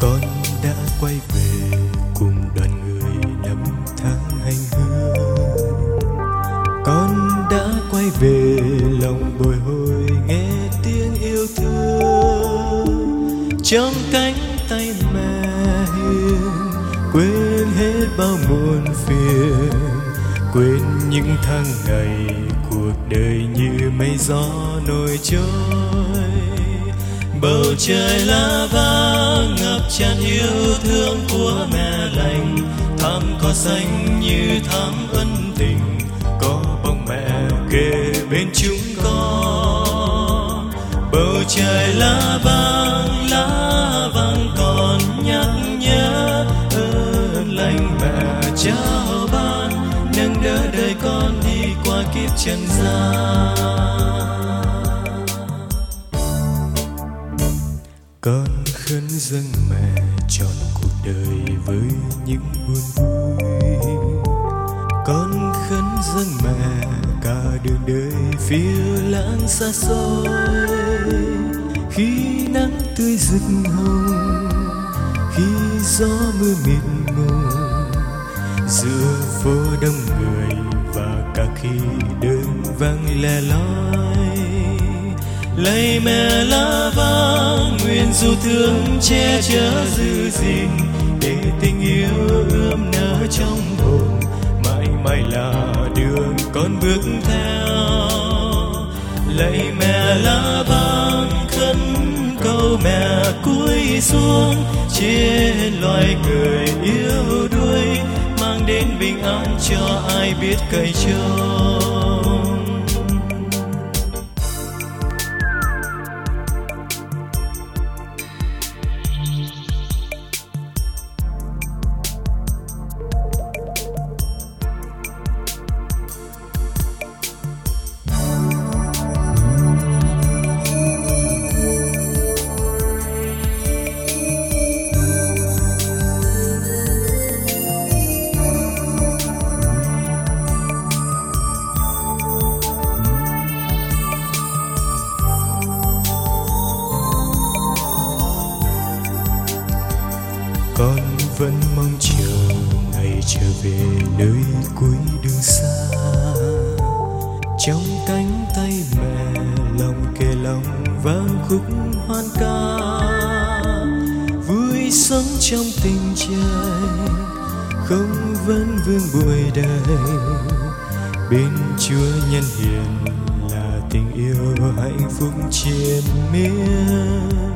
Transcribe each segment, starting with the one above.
con đã quay về cùng đoàn người năm tháng hành hương. Con đã quay về lòng bồi hồi nghe tiếng yêu thương. Trong cánh tay mẹ hiền, quên hết bao muôn phiền. Quên những tháng ngày cuộc đời như mây gió nổi trôi. Bầu trời là vai ngập tràn yêu thương của mẹ lành. Thắm cỏ xanh như thắm ân tình, có bóng mẹ kề bên chúng con. Bầu trời lá vàng lá vàng còn nhắc nhớ ơn lành mẹ trao ban. Nâng đỡ đời con đi qua kiếp trần gian. Con khấn dâng mẹ trọn cuộc đời với những buồn vui. Con khấn dâng mẹ cả đường đời phiêu lãng xa xôi. Khi nắng tươi rực hồng, khi gió mưa mịt mùng giữa phố đông người và cả khi đơn vắng lẻ loi. Lạy mẹ lá dù thương che chở giữ gìn để tình yêu ươm nở trong hồn mãi mãi là đường con bước theo. Lạy mẹ lá vàng khấn câu mẹ cúi xuống trên loài người yêu đuối mang đến bình an cho ai biết cậy trâu con vẫn mong chờ ngày trở về nơi cuối đường xa. Trong cánh tay mẹ lòng kề lòng vang khúc hoan ca. Vui sống trong tình trời không vấn vương bụi đời bên chúa nhân hiền là tình yêu hạnh phúc triền miên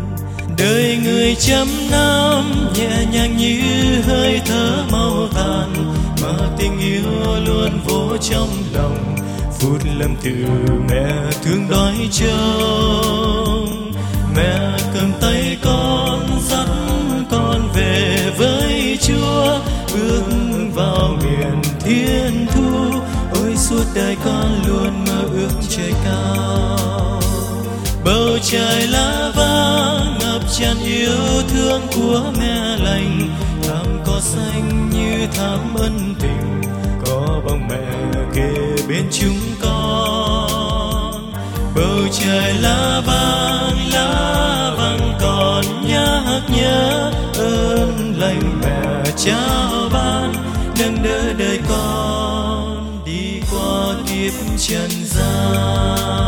đời người trăm năm nhẹ nhàng như hơi thở màu tàn, mà tình yêu luôn vô trong lòng, phút lâm từ mẹ thương đói trông mẹ cầm tay con dắt con về với chúa, bước vào miền thiên thu. Ôi, suốt đời con luôn mơ ước trời cao. Bầu trời lá vàng tràn yêu thương của mẹ lành. Thảm cỏ xanh như thảm ân tình, có bóng mẹ kề bên chúng con. Bầu trời lá vàng lá vàng còn nhắc nhớ ơn lành mẹ trao ban. Nâng đỡ đời con đi qua kiếp trần gian.